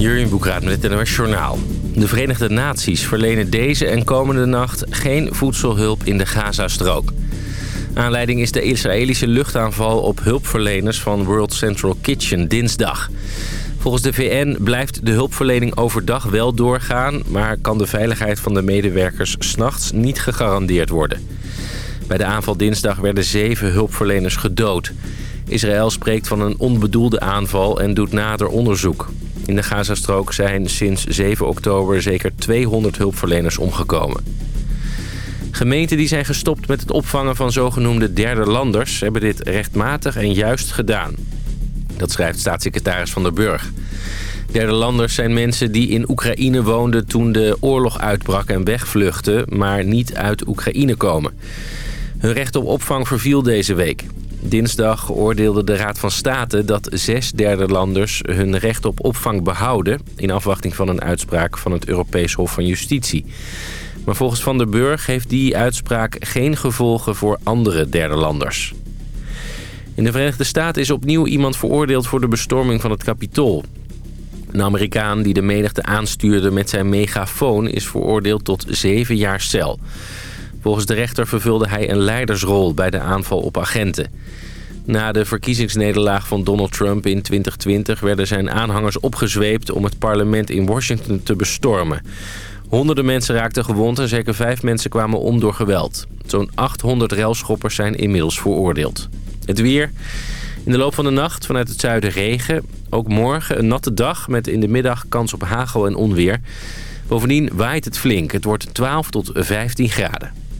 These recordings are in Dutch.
Jurjen Boekraat met het NOS Journaal. De Verenigde Naties verlenen deze en komende nacht geen voedselhulp in de Gazastrook. Aanleiding is de Israëlische luchtaanval op hulpverleners van World Central Kitchen dinsdag. Volgens de VN blijft de hulpverlening overdag wel doorgaan... maar kan de veiligheid van de medewerkers s'nachts niet gegarandeerd worden. Bij de aanval dinsdag werden zeven hulpverleners gedood. Israël spreekt van een onbedoelde aanval en doet nader onderzoek. In de Gazastrook zijn sinds 7 oktober zeker 200 hulpverleners omgekomen. Gemeenten die zijn gestopt met het opvangen van zogenoemde derde landers... hebben dit rechtmatig en juist gedaan. Dat schrijft staatssecretaris Van der Burg. Derde landers zijn mensen die in Oekraïne woonden toen de oorlog uitbrak en wegvluchten... maar niet uit Oekraïne komen. Hun recht op opvang verviel deze week. Dinsdag oordeelde de Raad van State dat zes derde landers hun recht op opvang behouden... in afwachting van een uitspraak van het Europees Hof van Justitie. Maar volgens Van der Burg heeft die uitspraak geen gevolgen voor andere derde landers. In de Verenigde Staten is opnieuw iemand veroordeeld voor de bestorming van het Capitool. Een Amerikaan die de menigte aanstuurde met zijn megafoon is veroordeeld tot zeven jaar cel. Volgens de rechter vervulde hij een leidersrol bij de aanval op agenten. Na de verkiezingsnederlaag van Donald Trump in 2020 werden zijn aanhangers opgezweept om het parlement in Washington te bestormen. Honderden mensen raakten gewond en zeker vijf mensen kwamen om door geweld. Zo'n 800 railschoppers zijn inmiddels veroordeeld. Het weer. In de loop van de nacht vanuit het zuiden regen. Ook morgen een natte dag met in de middag kans op hagel en onweer. Bovendien waait het flink. Het wordt 12 tot 15 graden.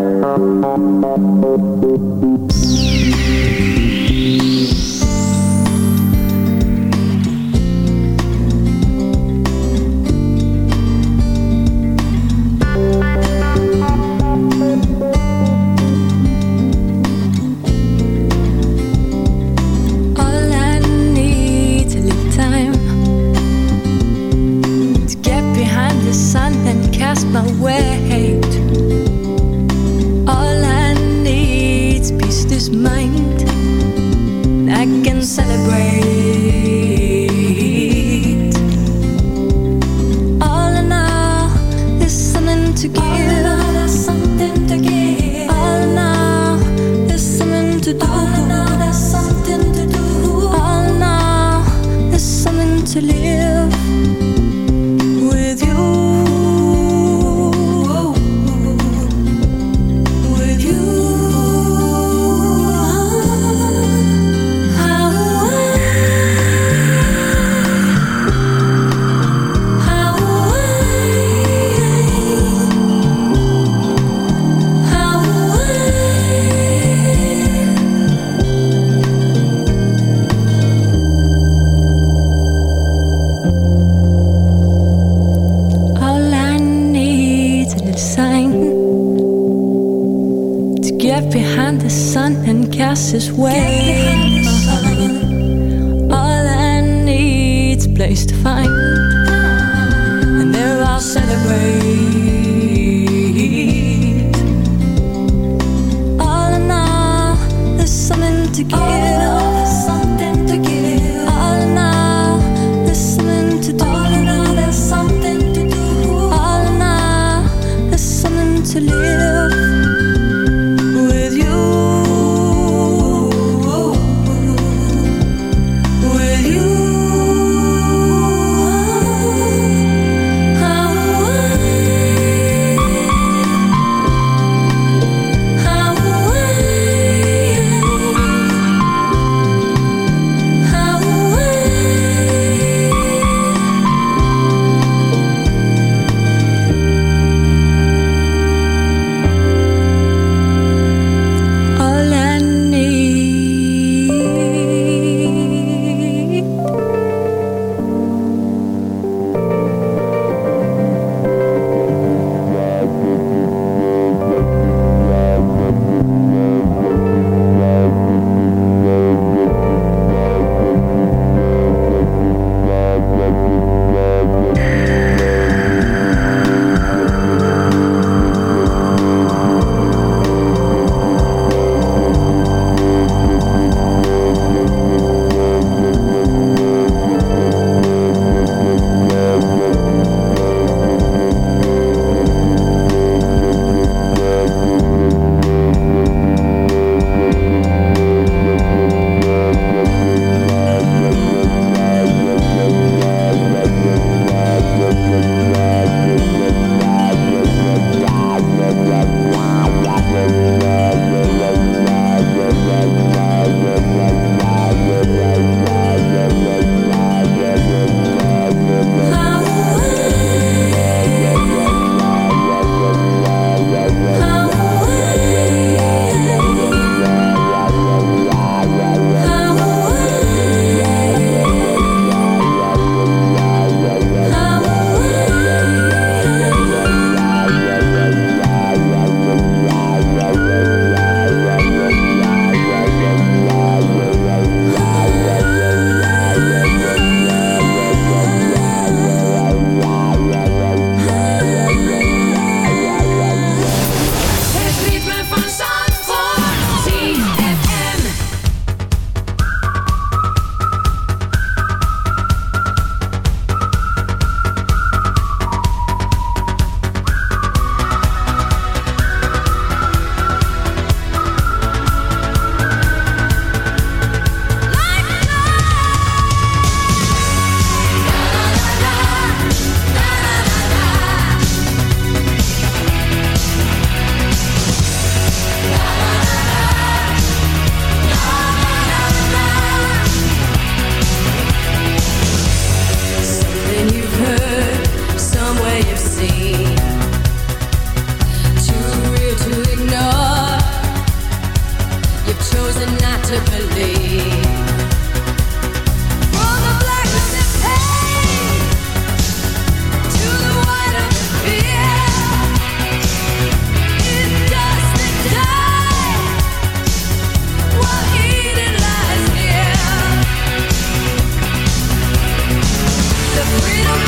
Thank you.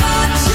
much.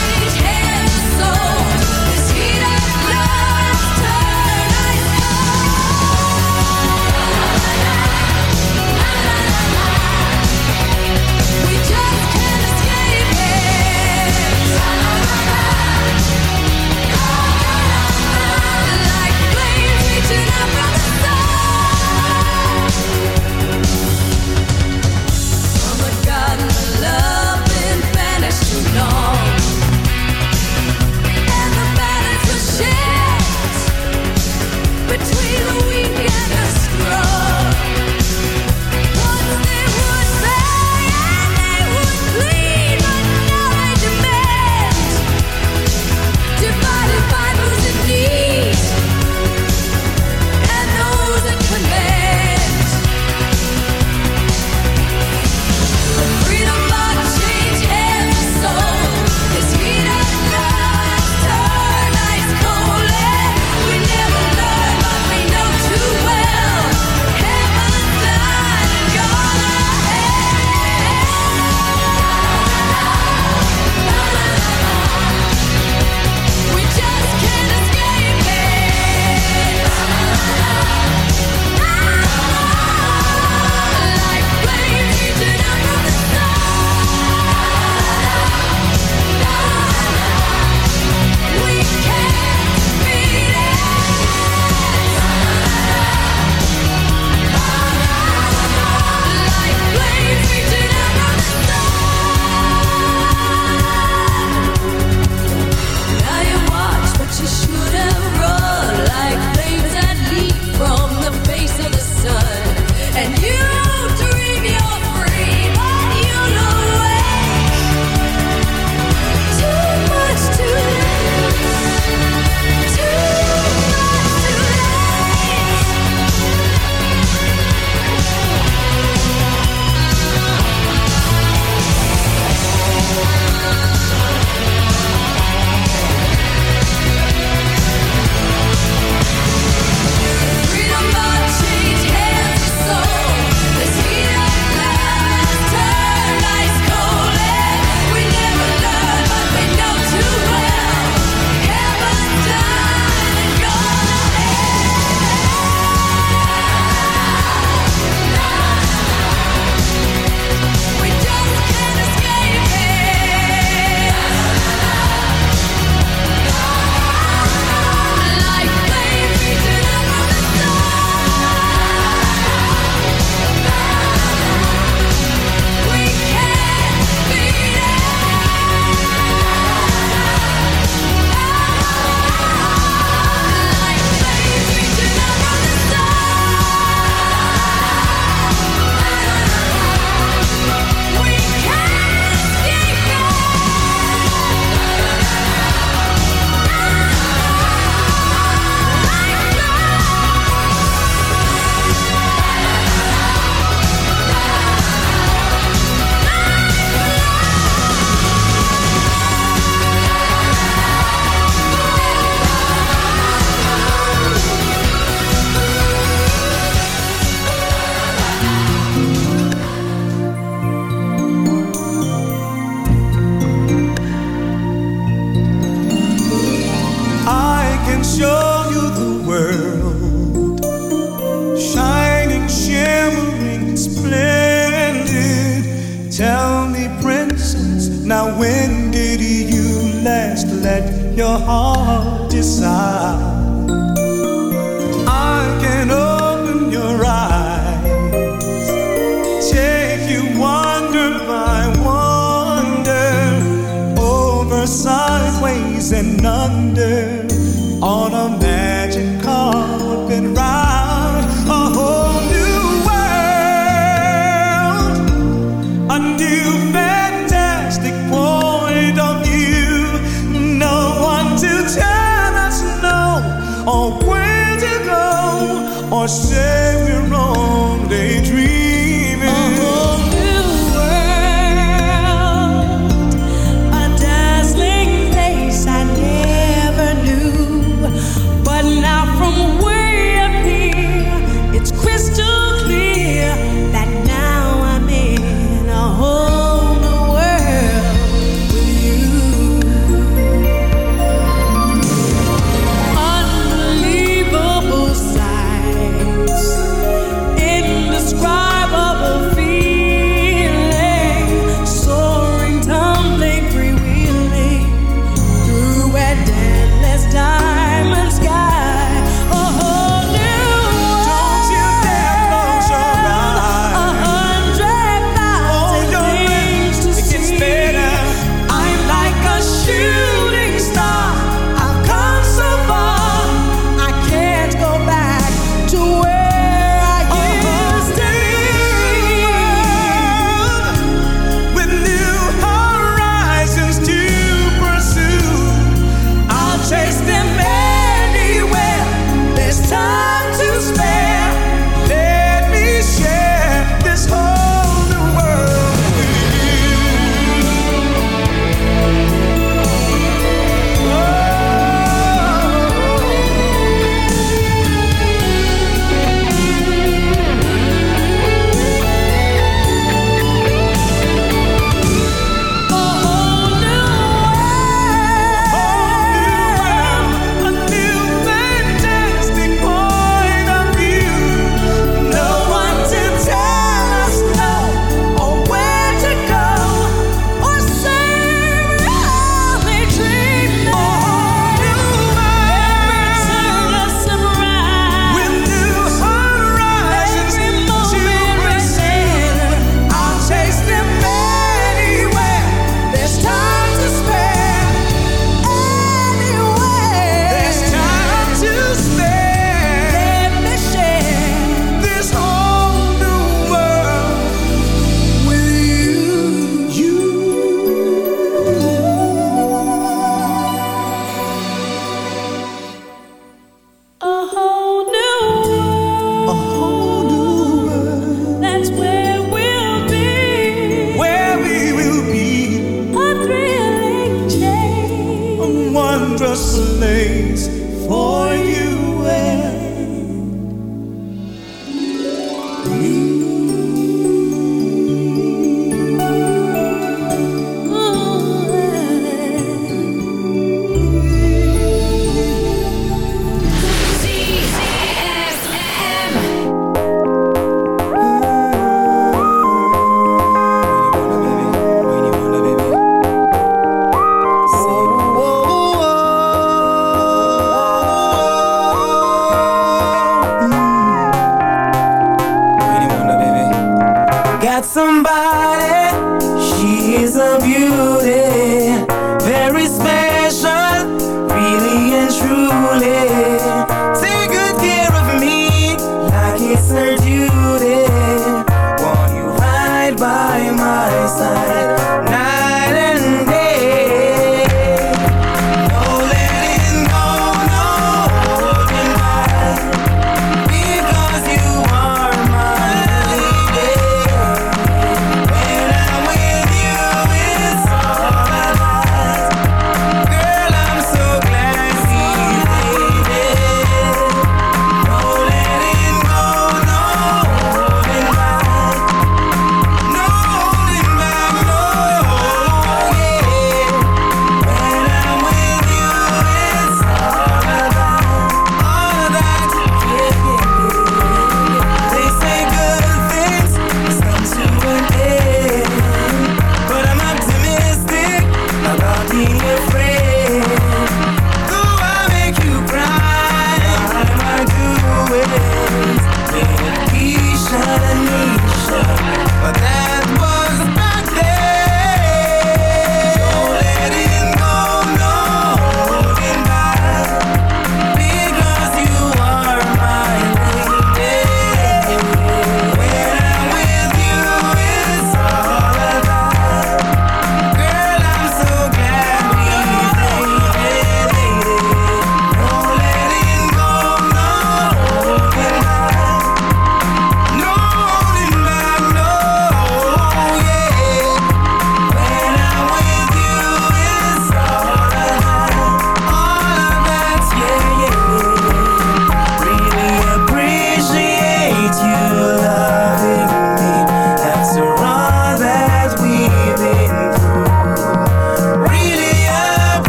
With you.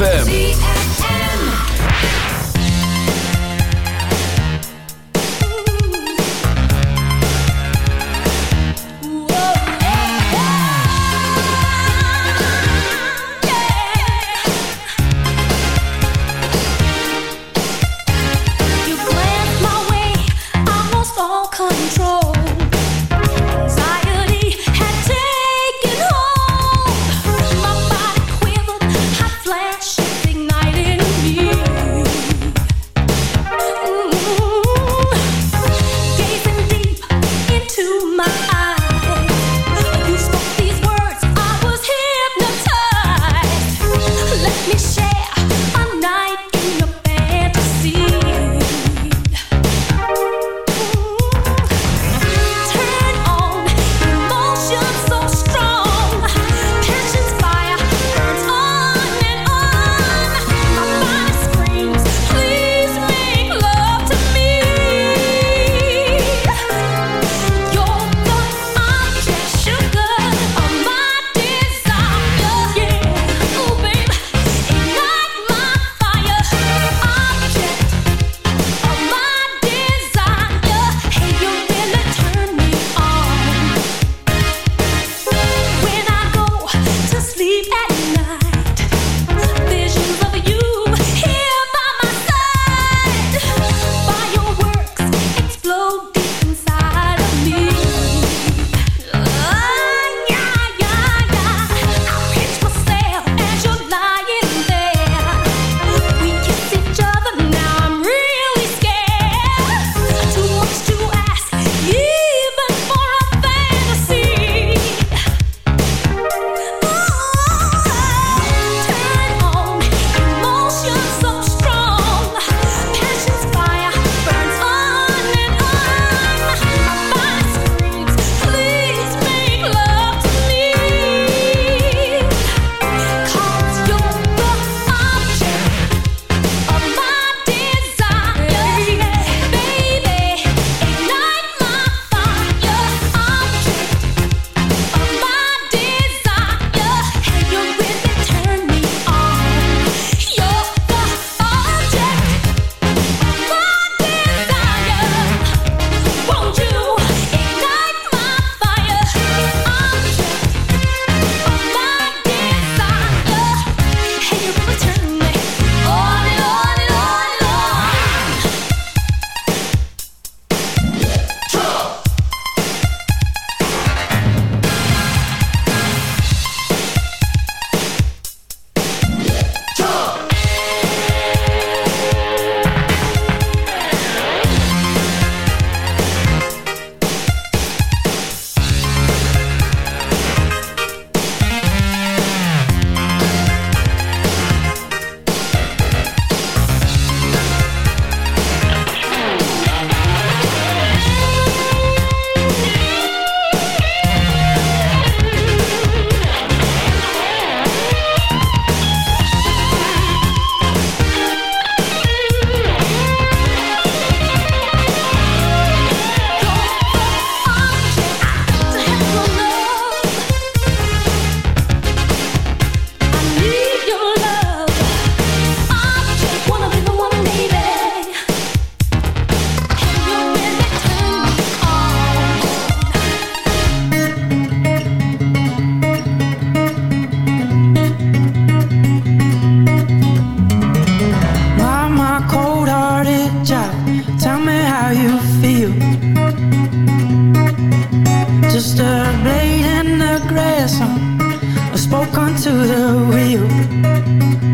Ignited I spoke onto the wheel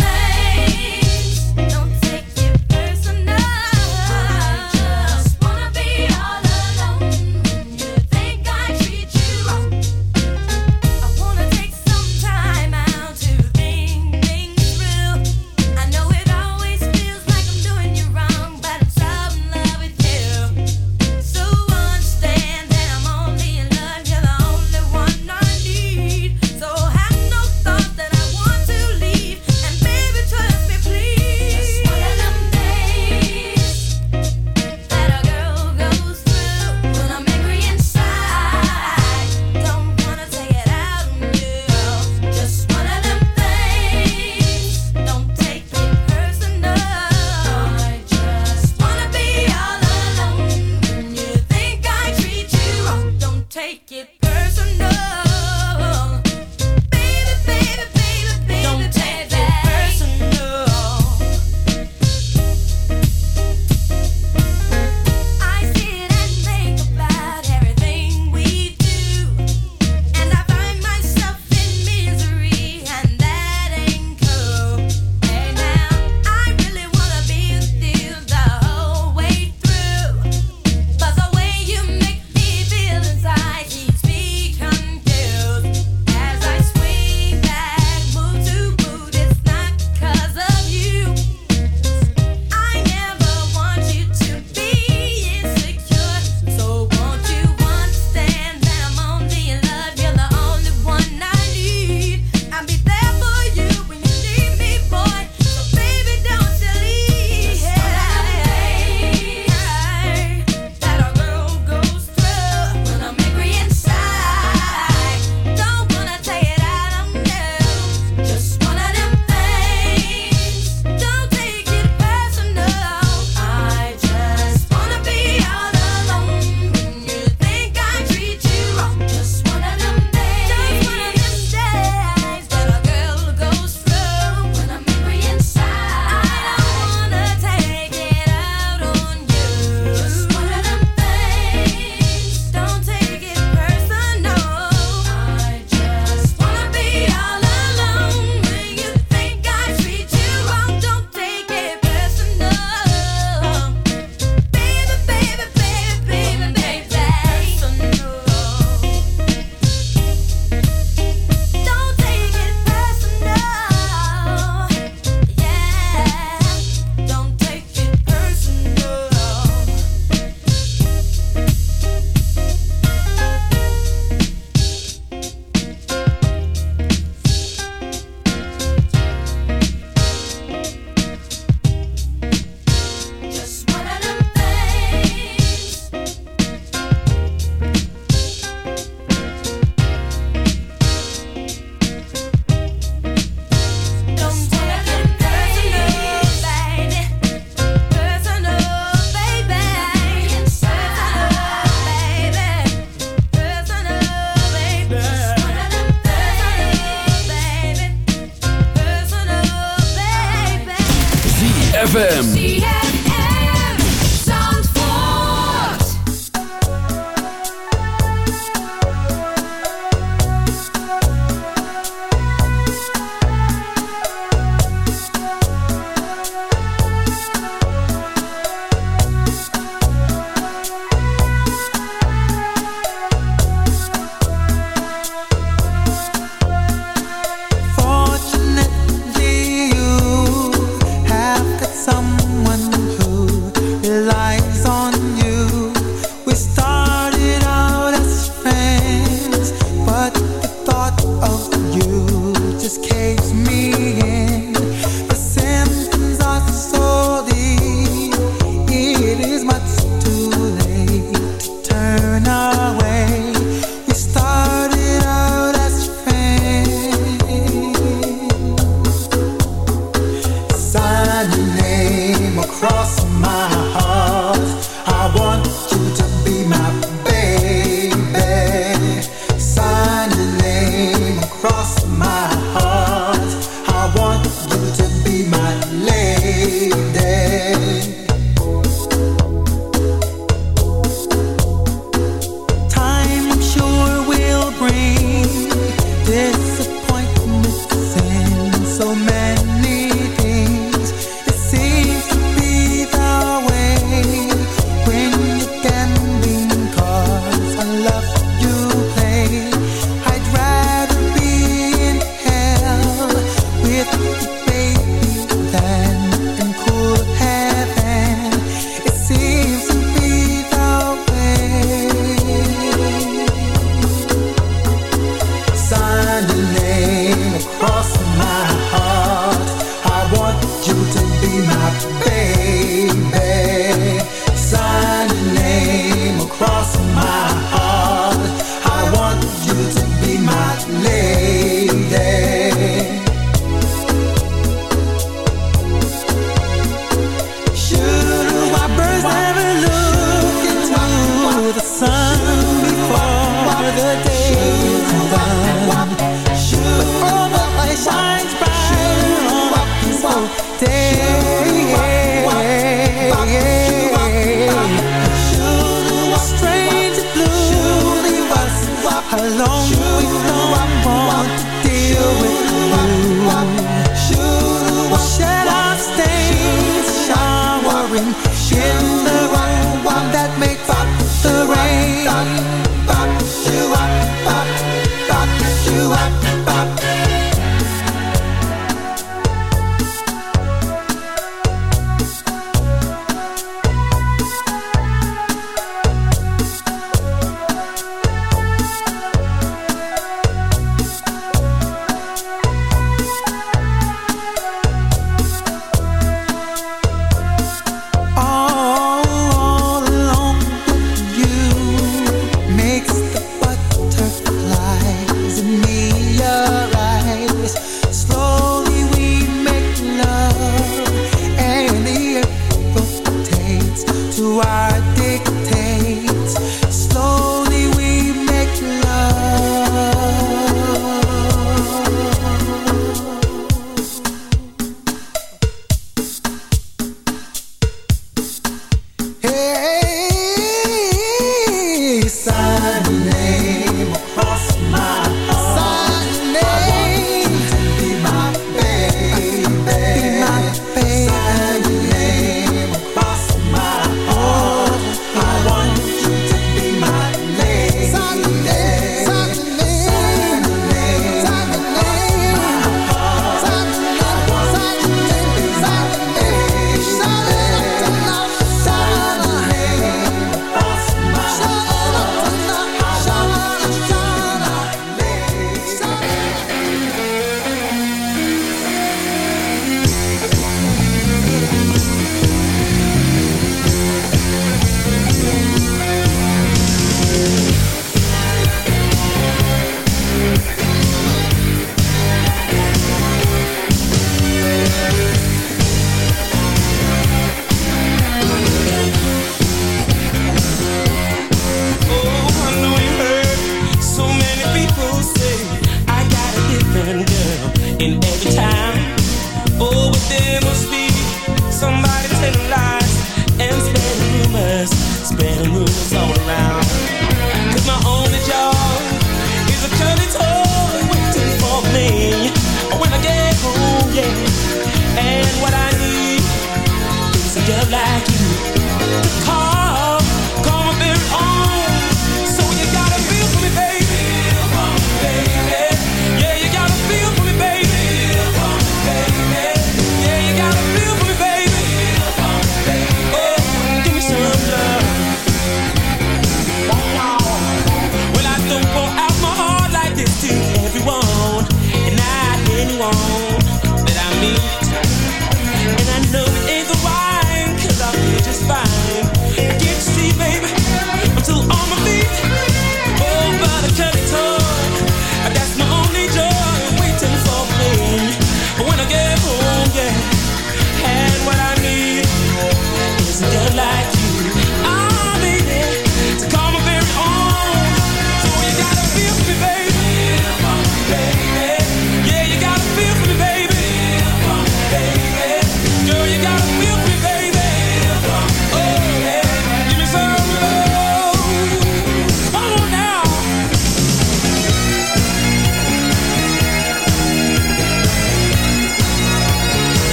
ZFM.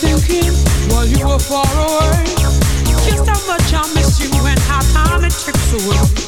thinking while you were far away. Just how much I miss you and how time it trips away.